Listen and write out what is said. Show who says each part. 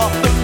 Speaker 1: off the